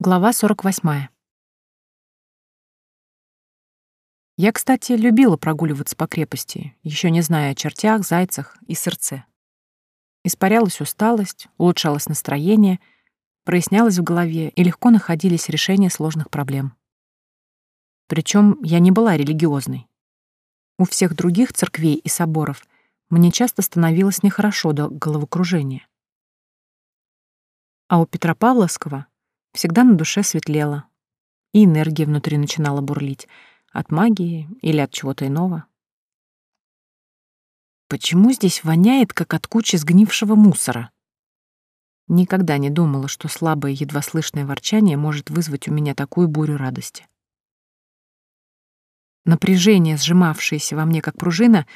Глава 48. Я, кстати, любила прогуливаться по крепости, еще не зная о чертях, зайцах и сырце. Испарялась усталость, улучшалось настроение, прояснялось в голове и легко находились решения сложных проблем. Причем я не была религиозной. У всех других церквей и соборов мне часто становилось нехорошо до головокружения. А у Петропавловского всегда на душе светлело, и энергия внутри начинала бурлить от магии или от чего-то иного. Почему здесь воняет, как от кучи сгнившего мусора? Никогда не думала, что слабое, едва слышное ворчание может вызвать у меня такую бурю радости. Напряжение, сжимавшееся во мне как пружина,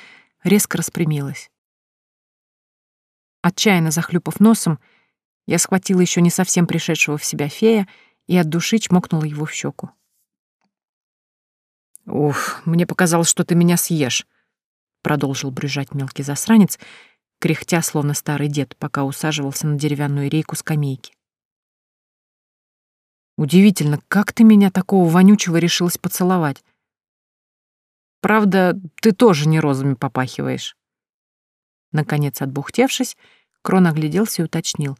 резко распрямилось. Отчаянно захлюпав носом, я схватила еще не совсем пришедшего в себя фея и от души чмокнула его в щеку. «Ух, мне показалось, что ты меня съешь», — продолжил брюзжать мелкий засранец, кряхтя, словно старый дед, пока усаживался на деревянную рейку скамейки. «Удивительно, как ты меня такого вонючего решилась поцеловать? Правда, ты тоже не розами попахиваешь». Наконец, отбухтевшись, Крон огляделся и уточнил.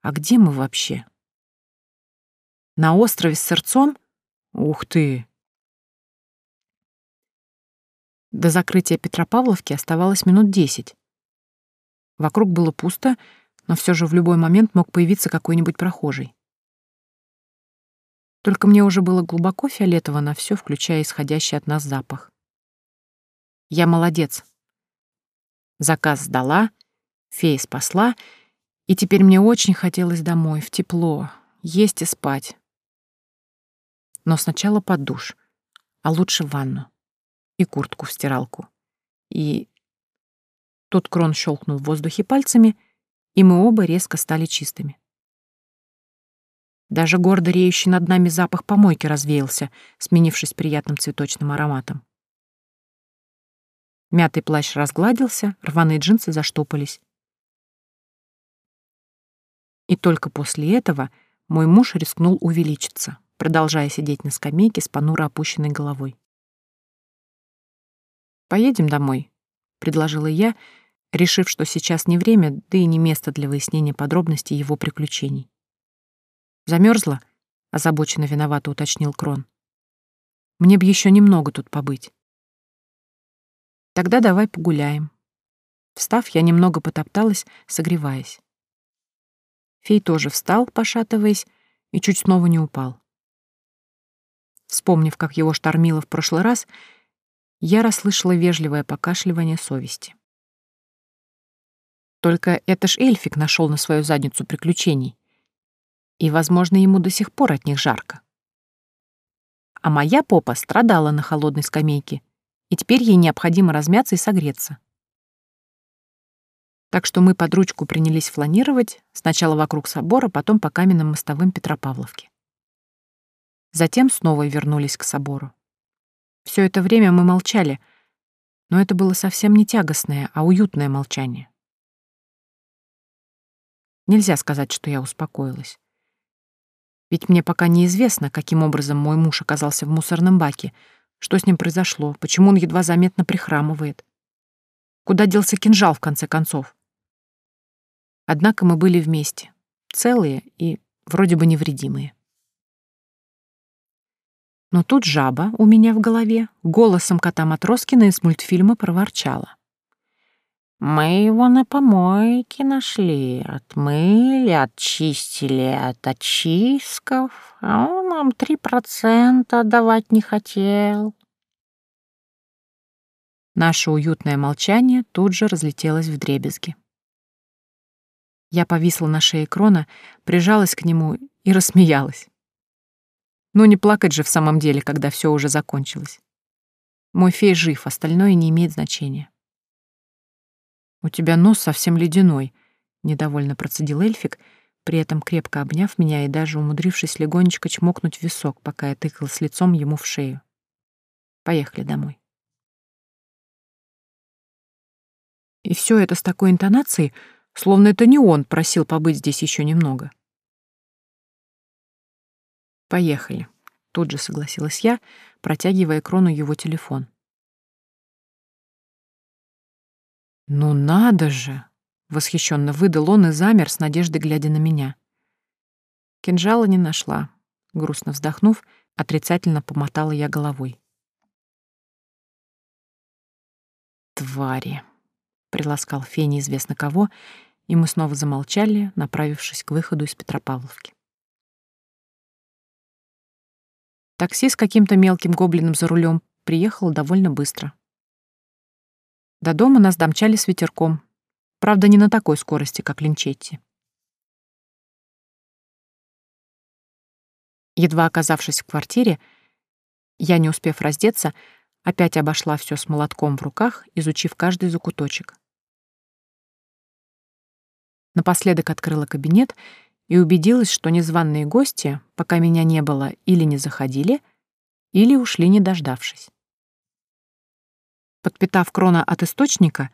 А где мы вообще? На острове с сырцом? Ух ты! До закрытия Петропавловки оставалось минут десять. Вокруг было пусто, но все же в любой момент мог появиться какой-нибудь прохожий. Только мне уже было глубоко фиолетово на все, включая исходящий от нас запах. Я молодец. Заказ сдала, фея спасла — и теперь мне очень хотелось домой, в тепло, есть и спать. Но сначала под душ, а лучше в ванну. И куртку в стиралку. И... Тут Крон щелкнул в воздухе пальцами, и мы оба резко стали чистыми. Даже гордо реющий над нами запах помойки развеялся, сменившись приятным цветочным ароматом. Мятый плащ разгладился, рваные джинсы заштопались. И только после этого мой муж рискнул увеличиться, продолжая сидеть на скамейке с понуро опущенной головой. «Поедем домой», — предложила я, решив, что сейчас не время, да и не место для выяснения подробностей его приключений. Замерзла? озабоченно виновато уточнил Крон. «Мне б еще немного тут побыть». «Тогда давай погуляем». Встав, я немного потопталась, согреваясь. Фей тоже встал, пошатываясь, и чуть снова не упал. Вспомнив, как его штормило в прошлый раз, я расслышала вежливое покашливание совести. Только это ж эльфик нашел на свою задницу приключений. И, возможно, ему до сих пор от них жарко. А моя попа страдала на холодной скамейке, и теперь ей необходимо размяться и согреться. Так что мы под ручку принялись фланировать, сначала вокруг собора, потом по каменным мостовым Петропавловки. Затем снова вернулись к собору. Все это время мы молчали, но это было совсем не тягостное, а уютное молчание. Нельзя сказать, что я успокоилась. Ведь мне пока неизвестно, каким образом мой муж оказался в мусорном баке, что с ним произошло, почему он едва заметно прихрамывает. Куда делся кинжал, в конце концов? Однако мы были вместе, целые и вроде бы невредимые. Но тут жаба у меня в голове голосом кота Матроскина из мультфильма проворчала. «Мы его на помойке нашли, отмыли, очистили от очистков, а он нам три процента отдавать не хотел». Наше уютное молчание тут же разлетелось в дребезги. Я повисла на шее Крона, прижалась к нему и рассмеялась. Ну не плакать же в самом деле, когда все уже закончилось. Мой фей жив, остальное не имеет значения. «У тебя нос совсем ледяной», — недовольно процедил эльфик, при этом крепко обняв меня и даже умудрившись легонечко чмокнуть в висок, пока я тыкалась лицом ему в шею. «Поехали домой». И все это с такой интонацией, словно это не он просил побыть здесь еще немного. Поехали. Тут же согласилась я, протягивая Крону его телефон. «Ну надо же!» — восхищенно выдал он и замер с надеждой, глядя на меня. Кинжала не нашла. Грустно вздохнув, отрицательно помотала я головой. «Твари!» — приласкал фей неизвестно кого, и мы снова замолчали, направившись к выходу из Петропавловки. Такси с каким-то мелким гоблином за рулем приехал довольно быстро. До дома нас домчали с ветерком. Правда, не на такой скорости, как Линчетти. Едва оказавшись в квартире, я, не успев раздеться, опять обошла все с молотком в руках, изучив каждый закуточек. Напоследок открыла кабинет и убедилась, что незваные гости, пока меня не было, или не заходили, или ушли, не дождавшись. Подпитав крона от источника,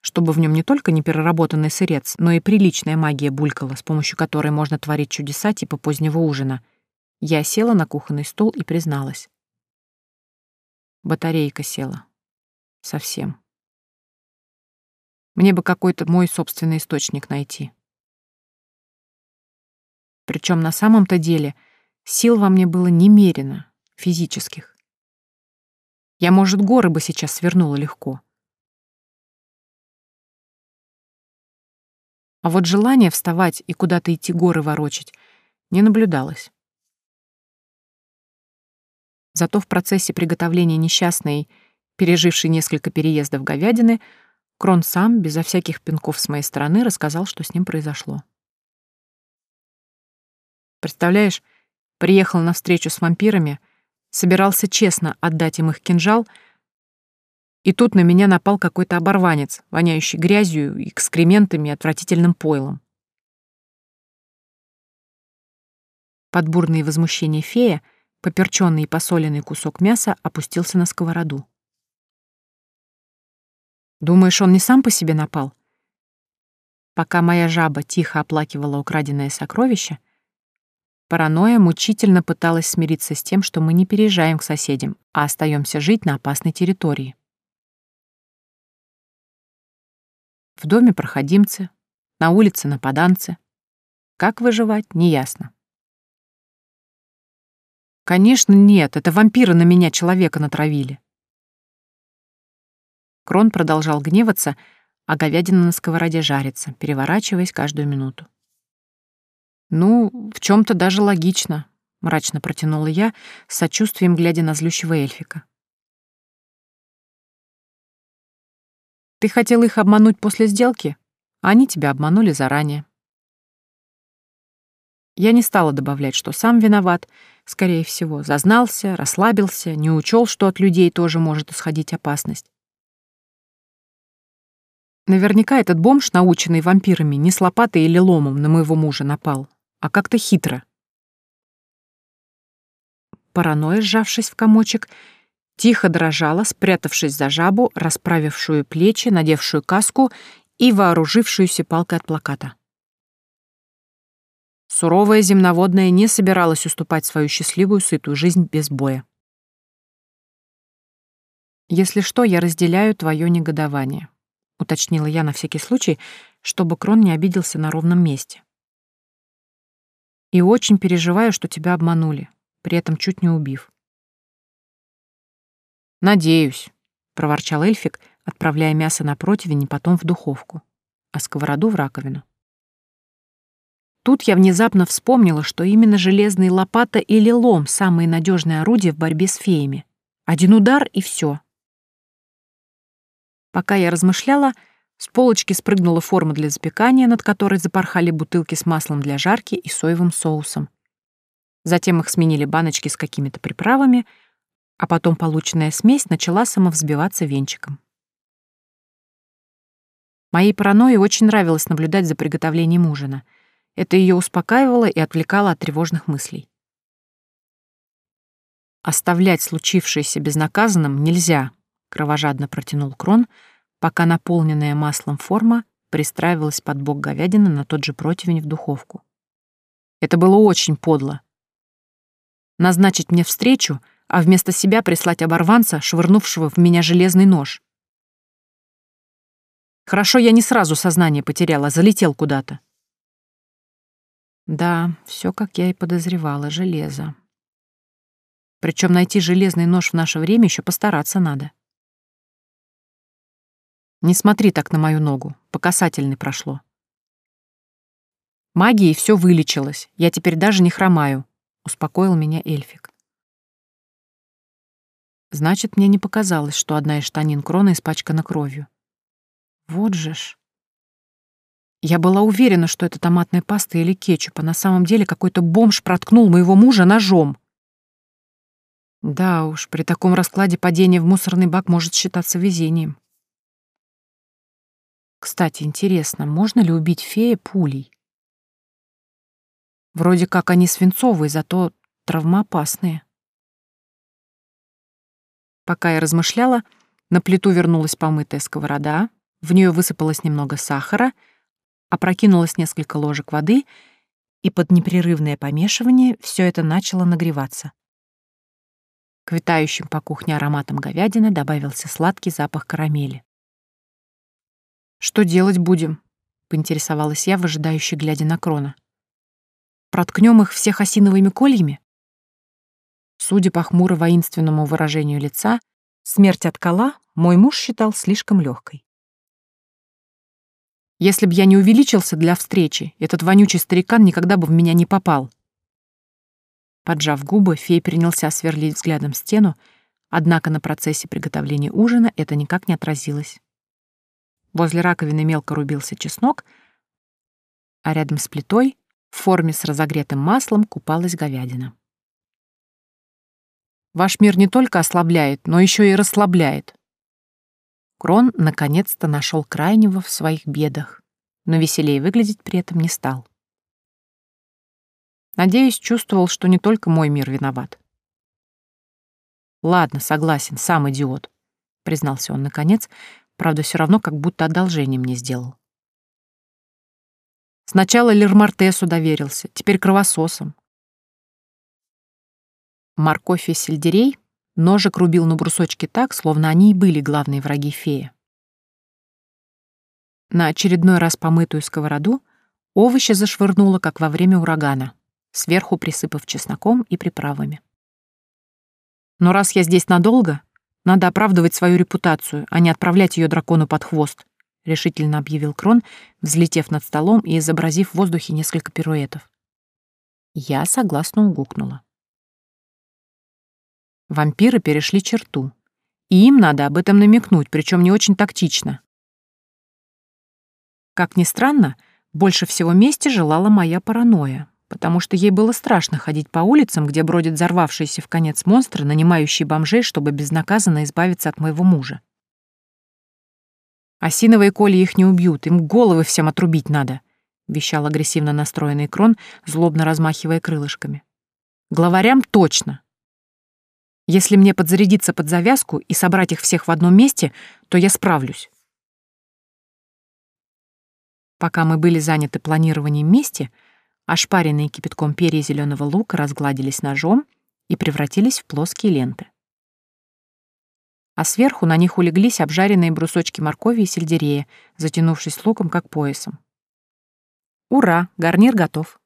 чтобы в нем не только непереработанный сырец, но и приличная магия булькала, с помощью которой можно творить чудеса типа позднего ужина, я села на кухонный стол и призналась. Батарейка села. Совсем. Мне бы какой-то мой собственный источник найти. Причем на самом-то деле сил во мне было немерено, физических. Я, может, горы бы сейчас свернула легко. А вот желание вставать и куда-то идти горы ворочать не наблюдалось. Зато в процессе приготовления несчастной, пережившей несколько переездов говядины, Крон сам, безо всяких пинков с моей стороны, рассказал, что с ним произошло. Представляешь, приехал на встречу с вампирами, собирался честно отдать им их кинжал, и тут на меня напал какой-то оборванец, воняющий грязью, экскрементами и отвратительным пойлом. Под бурные возмущения фея поперченный и посоленный кусок мяса опустился на сковороду. Думаешь, он не сам по себе напал? Пока моя жаба тихо оплакивала украденное сокровище, Паранойя мучительно пыталась смириться с тем, что мы не переезжаем к соседям, а остаемся жить на опасной территории. В доме проходимцы, на улице нападанцы. Как выживать, неясно. Конечно, нет, это вампиры на меня человека натравили. Крон продолжал гневаться, а говядина на сковороде жарится, переворачиваясь каждую минуту. «Ну, в чем то даже логично», — мрачно протянула я, с сочувствием глядя на злющего эльфика. «Ты хотел их обмануть после сделки, а они тебя обманули заранее». Я не стала добавлять, что сам виноват, скорее всего, зазнался, расслабился, не учел, что от людей тоже может исходить опасность. Наверняка этот бомж, наученный вампирами, не с лопатой или ломом на моего мужа напал, а как-то хитро. Паранойя, сжавшись в комочек, тихо дрожала, спрятавшись за жабу, расправившую плечи, надевшую каску и вооружившуюся палкой от плаката. Суровая земноводная не собиралась уступать свою счастливую, сытую жизнь без боя. «Если что, я разделяю твое негодование», — уточнила я на всякий случай, чтобы Крон не обиделся на ровном месте. И очень переживаю, что тебя обманули, при этом чуть не убив. «Надеюсь», — проворчал эльфик, отправляя мясо на противень и потом в духовку, а сковороду в раковину. Тут я внезапно вспомнила, что именно железные лопата или лом — самые надежные орудия в борьбе с феями. Один удар — и все. Пока я размышляла, с полочки спрыгнула форма для запекания, над которой запорхали бутылки с маслом для жарки и соевым соусом. Затем их сменили баночки с какими-то приправами, а потом полученная смесь начала самовзбиваться венчиком. Моей паранойи очень нравилось наблюдать за приготовлением ужина. Это ее успокаивало и отвлекало от тревожных мыслей. «Оставлять случившееся безнаказанным нельзя», — кровожадно протянул Крон, — пока наполненная маслом форма пристраивалась под бок говядины на тот же противень в духовку. Это было очень подло. Назначить мне встречу, а вместо себя прислать оборванца, швырнувшего в меня железный нож. Хорошо, я не сразу сознание потеряла, залетел куда-то. Да, все как я и подозревала, железо. Причем найти железный нож в наше время еще постараться надо. Не смотри так на мою ногу, по касательной прошло. Магией все вылечилось, я теперь даже не хромаю, успокоил меня эльфик. Значит, мне не показалось, что одна из штанин крона испачкана кровью. Вот же ж. Я была уверена, что это томатная паста или кетчуп, а на самом деле какой-то бомж проткнул моего мужа ножом. Да уж, при таком раскладе падение в мусорный бак может считаться везением. Кстати, интересно, можно ли убить фея пулей? Вроде как они свинцовые, зато травмоопасные. Пока я размышляла, на плиту вернулась помытая сковорода, в нее высыпалось немного сахара, опрокинулось несколько ложек воды, и под непрерывное помешивание все это начало нагреваться. К витающим по кухне ароматам говядины добавился сладкий запах карамели. «Что делать будем?» — поинтересовалась я, выжидающе глядя на крона. «Проткнем их всех осиновыми кольями?» Судя по хмуро-воинственному выражению лица, смерть от кола мой муж считал слишком легкой. Если б я не увеличился для встречи, этот вонючий старикан никогда бы в меня не попал. Поджав губы, фей принялся сверлить взглядом стену, однако на процессе приготовления ужина это никак не отразилось. Возле раковины мелко рубился чеснок, а рядом с плитой в форме с разогретым маслом купалась говядина. Ваш мир не только ослабляет, но еще и расслабляет. Крон наконец-то нашел крайнего в своих бедах, но веселее выглядеть при этом не стал. Надеюсь, чувствовал, что не только мой мир виноват. «Ладно, согласен, сам идиот», — признался он наконец, правда, все равно как будто одолжение мне сделал. Сначала Лермартесу доверился, теперь кровососом. Морковь и сельдерей Ножик рубил на брусочки так, словно они и были главные враги феи. На очередной раз помытую сковороду овощи зашвырнуло, как во время урагана, сверху присыпав чесноком и приправами. Но раз я здесь надолго, надо оправдывать свою репутацию, а не отправлять ее дракону под хвост, решительно объявил Крон, взлетев над столом и изобразив в воздухе несколько пируэтов. Я согласно угукнула. Вампиры перешли черту. И им надо об этом намекнуть, причем не очень тактично. Как ни странно, больше всего мести желала моя паранойя, потому что ей было страшно ходить по улицам, где бродят взорвавшиеся в конец монстры, нанимающие бомжей, чтобы безнаказанно избавиться от моего мужа. «Осиновые коли их не убьют, им головы всем отрубить надо», — вещал агрессивно настроенный крон, злобно размахивая крылышками. «Главарям точно, если мне подзарядиться под завязку и собрать их всех в одном месте, то я справлюсь. Пока мы были заняты планированием мести, ошпаренные кипятком перья зеленого лука разгладились ножом и превратились в плоские ленты. А сверху на них улеглись обжаренные брусочки моркови и сельдерея, затянувшись луком как поясом. Ура, гарнир готов.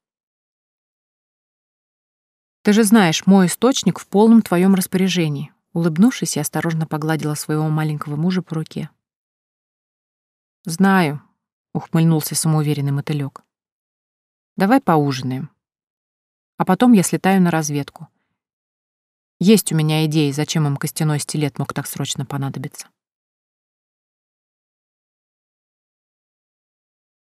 Ты же знаешь, мой источник в полном твоем распоряжении. Улыбнувшись, я осторожно погладила своего маленького мужа по руке. Знаю, ухмыльнулся самоуверенный мотылёк. Давай поужинаем. А потом я слетаю на разведку. Есть у меня идеи, зачем им костяной стилет мог так срочно понадобиться.